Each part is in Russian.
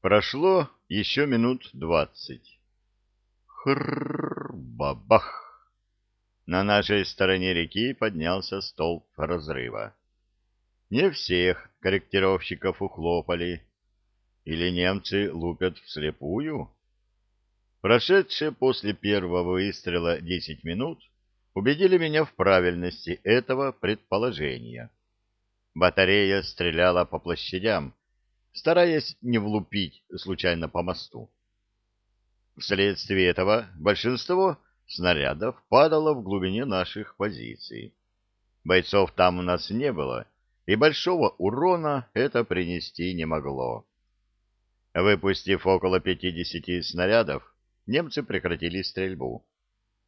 Прошло еще минут двадцать. Хрррр-бабах! На нашей стороне реки поднялся столб разрыва. Не всех корректировщиков ухлопали. Или немцы лупят вслепую? Прошедшие после первого выстрела десять минут убедили меня в правильности этого предположения. Батарея стреляла по площадям, стараясь не влупить случайно по мосту. Вследствие этого большинство снарядов падало в глубине наших позиций. Бойцов там у нас не было, и большого урона это принести не могло. Выпустив около 50 снарядов, немцы прекратили стрельбу.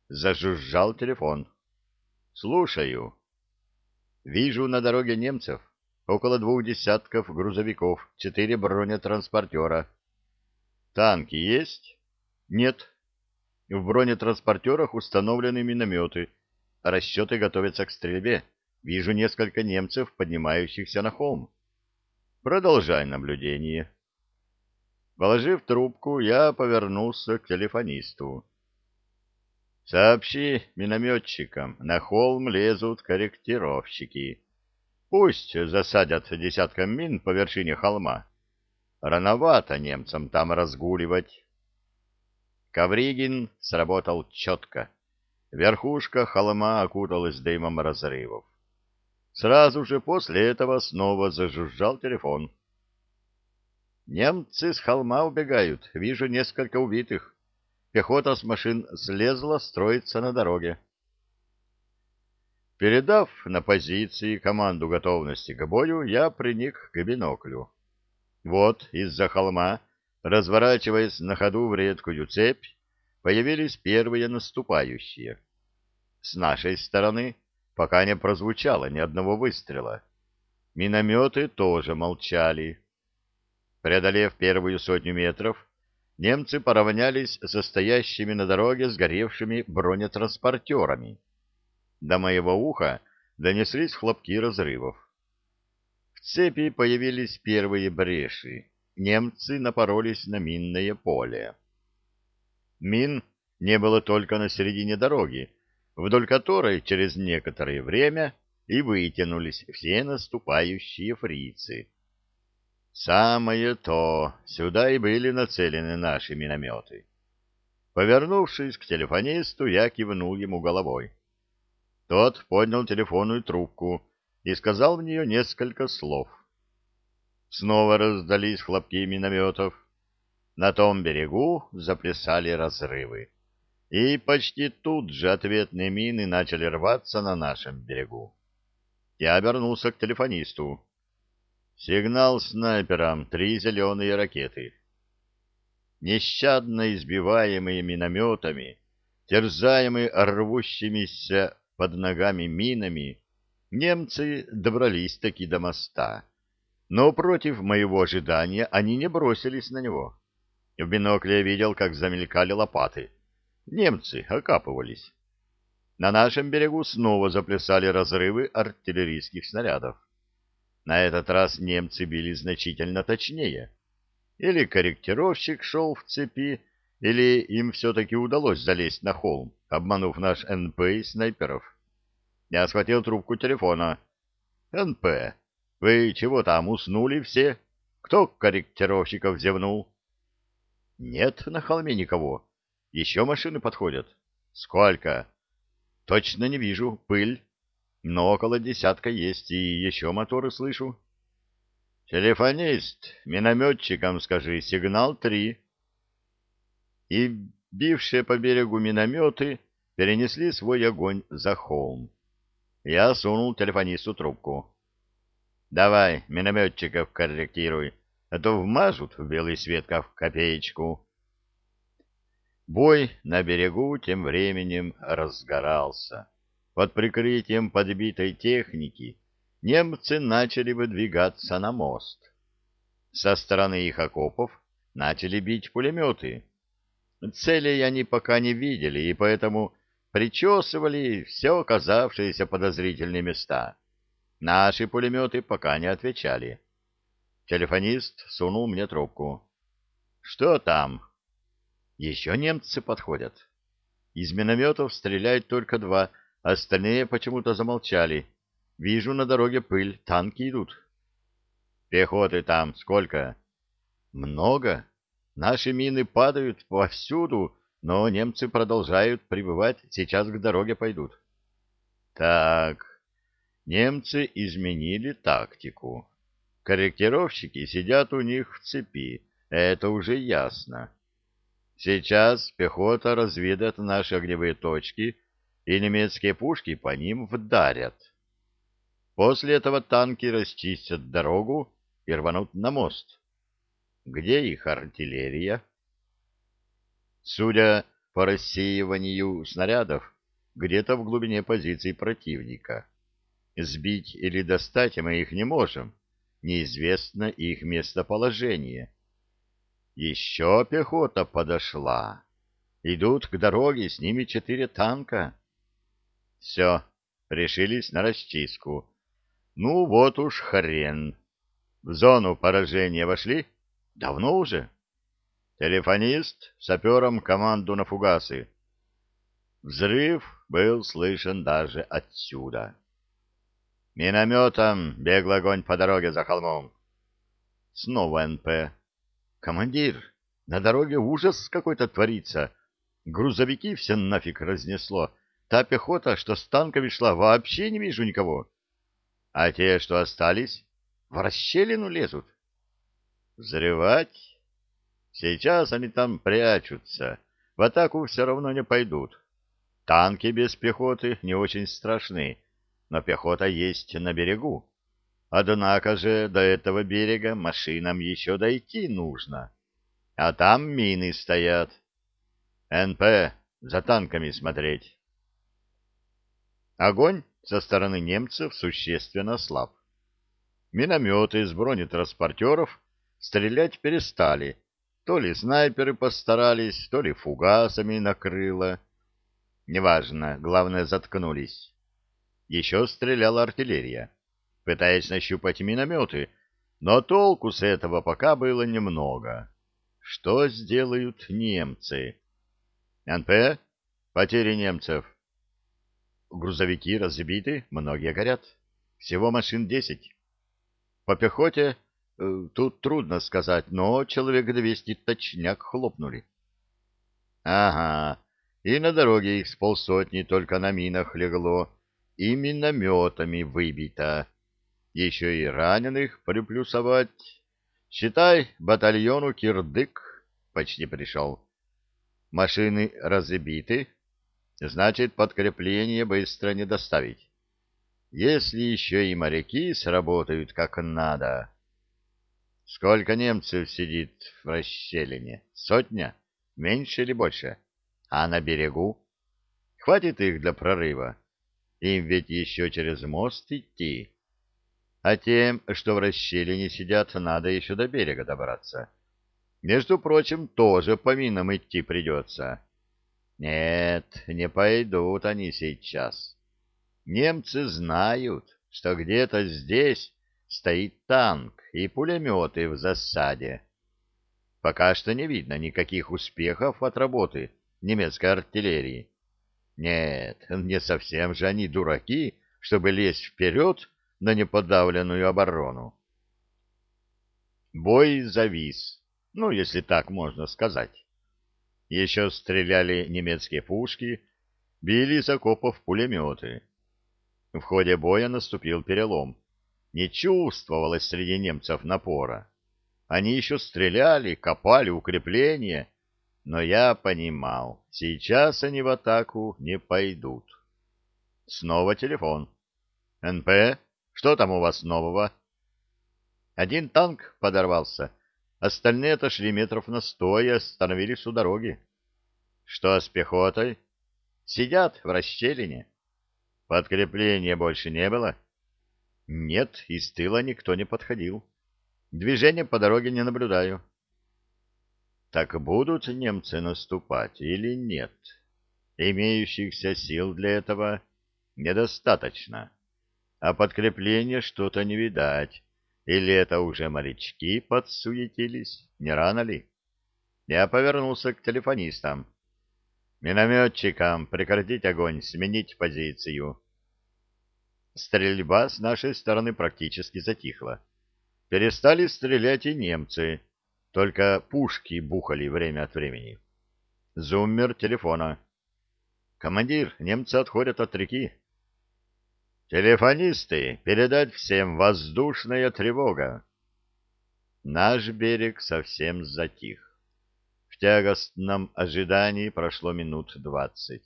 Зажужжал телефон. «Слушаю». «Вижу на дороге немцев. Около двух десятков грузовиков, четыре бронетранспортера». «Танки есть?» «Нет». «В бронетранспортерах установлены минометы. Расчеты готовятся к стрельбе. Вижу несколько немцев, поднимающихся на холм». «Продолжай наблюдение». Положив трубку, я повернулся к телефонисту. «Сообщи минометчикам, на холм лезут корректировщики. Пусть засадят десятком мин по вершине холма. Рановато немцам там разгуливать». Ковригин сработал четко. Верхушка холма окуталась дымом разрывов. Сразу же после этого снова зажужжал телефон. Немцы с холма убегают. Вижу несколько убитых. Пехота с машин слезла, строится на дороге. Передав на позиции команду готовности к бою, я приник к биноклю. Вот из-за холма, разворачиваясь на ходу в редкую цепь, появились первые наступающие. С нашей стороны пока не прозвучало ни одного выстрела. Минометы тоже молчали. Преодолев первую сотню метров, немцы поравнялись со стоящими на дороге сгоревшими бронетранспортерами. До моего уха донеслись хлопки разрывов. В цепи появились первые бреши. Немцы напоролись на минное поле. Мин не было только на середине дороги, вдоль которой через некоторое время и вытянулись все наступающие фрицы. Самое то, сюда и были нацелены наши минометы. Повернувшись к телефонисту, я кивнул ему головой. Тот поднял телефонную трубку и сказал в нее несколько слов. Снова раздались хлопки минометов. На том берегу заплясали разрывы. И почти тут же ответные мины начали рваться на нашем берегу. Я обернулся к телефонисту. Сигнал снайперам — три зеленые ракеты. Нещадно избиваемые минометами, терзаемые рвущимися под ногами минами, немцы добрались таки до моста. Но против моего ожидания они не бросились на него. В бинокле я видел, как замелькали лопаты. Немцы окапывались. На нашем берегу снова заплясали разрывы артиллерийских снарядов. На этот раз немцы били значительно точнее. Или корректировщик шел в цепи, или им все-таки удалось залезть на холм, обманув наш НП и снайперов. Я схватил трубку телефона. «НП, вы чего там, уснули все? Кто корректировщиков зевнул?» «Нет на холме никого. Еще машины подходят». «Сколько?» «Точно не вижу. Пыль» но около десятка есть, и еще моторы слышу. Телефонист, минометчикам скажи, сигнал три. И бившие по берегу минометы перенесли свой огонь за холм. Я сунул телефонисту трубку. Давай, минометчиков корректируй, а то вмажут в белый свет как копеечку. Бой на берегу тем временем разгорался. Под прикрытием подбитой техники немцы начали выдвигаться на мост. Со стороны их окопов начали бить пулеметы. Целей они пока не видели, и поэтому причесывали все оказавшиеся подозрительные места. Наши пулеметы пока не отвечали. Телефонист сунул мне трубку. Что там? Еще немцы подходят. Из минометов стреляют только два, остальные почему-то замолчали. Вижу на дороге пыль, танки идут. Пехоты там сколько? Много. Наши мины падают повсюду, но немцы продолжают прибывать, сейчас к дороге пойдут. Так, немцы изменили тактику. Корректировщики сидят у них в цепи, это уже ясно. Сейчас пехота разведает наши огневые точки, и немецкие пушки по ним вдарят. После этого танки расчистят дорогу и рванут на мост. Где их артиллерия? Судя по рассеиванию снарядов, где-то в глубине позиций противника. Сбить или достать мы их не можем, неизвестно их местоположение. Еще пехота подошла. Идут к дороге, с ними четыре танка. Все, решились на расчистку. Ну вот уж хрен. В зону поражения вошли? Давно уже. Телефонист сапером команду на фугасы. Взрыв был слышен даже отсюда. Минометом беглый огонь по дороге за холмом. Снова НП. Командир, на дороге ужас какой-то творится. Грузовики все нафиг разнесло. Та пехота, что с танками шла, вообще не вижу никого. А те, что остались, в расщелину лезут. Взрывать? Сейчас они там прячутся. В атаку все равно не пойдут. Танки без пехоты не очень страшны, но пехота есть на берегу. Однако же до этого берега машинам еще дойти нужно. А там мины стоят. НП, за танками смотреть. Огонь со стороны немцев существенно слаб. Минометы из бронетранспортеров стрелять перестали. То ли снайперы постарались, то ли фугасами накрыло. Неважно, главное, заткнулись. Еще стреляла артиллерия, пытаясь нащупать минометы, но толку с этого пока было немного. Что сделают немцы? НП? Потери немцев. Грузовики разбиты, многие горят. Всего машин десять. По пехоте тут трудно сказать, но человек двести точняк хлопнули. Ага, и на дороге их с полсотни только на минах легло, и минометами выбито. Еще и раненых приплюсовать. Считай, батальону кирдык почти пришел. Машины разбиты, значит, подкрепление быстро не доставить. Если еще и моряки сработают как надо... Сколько немцев сидит в расщелине? Сотня? Меньше или больше? А на берегу? Хватит их для прорыва. Им ведь еще через мост идти. А тем, что в расщелине сидят, надо еще до берега добраться. Между прочим, тоже по минам идти придется. Нет, не пойдут они сейчас. Немцы знают, что где-то здесь стоит танк и пулеметы в засаде. Пока что не видно никаких успехов от работы немецкой артиллерии. Нет, не совсем же они дураки, чтобы лезть вперед на неподавленную оборону. Бой завис, ну, если так можно сказать. Еще стреляли немецкие пушки, били из окопов пулеметы. В ходе боя наступил перелом. Не чувствовалось среди немцев напора. Они еще стреляли, копали укрепления, но я понимал, сейчас они в атаку не пойдут. Снова телефон. «НП, что там у вас нового?» Один танк подорвался, остальные отошли метров на сто и остановились у дороги. «Что с пехотой?» «Сидят в расщелине». Подкрепления больше не было? Нет, из тыла никто не подходил. Движения по дороге не наблюдаю. Так будут немцы наступать или нет? Имеющихся сил для этого недостаточно. А подкрепления что-то не видать. Или это уже морячки подсуетились? Не рано ли? Я повернулся к телефонистам. Минометчикам прекратить огонь, сменить позицию. Стрельба с нашей стороны практически затихла. Перестали стрелять и немцы, только пушки бухали время от времени. Зуммер телефона. «Командир, немцы отходят от реки». «Телефонисты, передать всем воздушная тревога». Наш берег совсем затих тягостном ожидании прошло минут двадцать.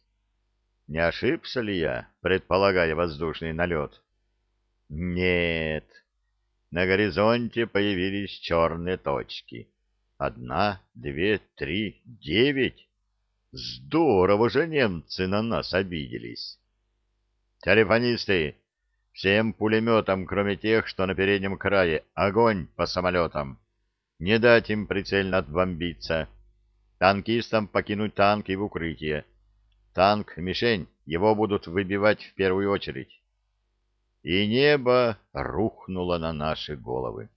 Не ошибся ли я, предполагая воздушный налет? Нет. На горизонте появились черные точки. Одна, две, три, девять. Здорово же немцы на нас обиделись. Телефонисты, всем пулеметам, кроме тех, что на переднем крае, огонь по самолетам. Не дать им прицельно отбомбиться. Танкистам покинуть танк и в укрытие. Танк — мишень, его будут выбивать в первую очередь. И небо рухнуло на наши головы.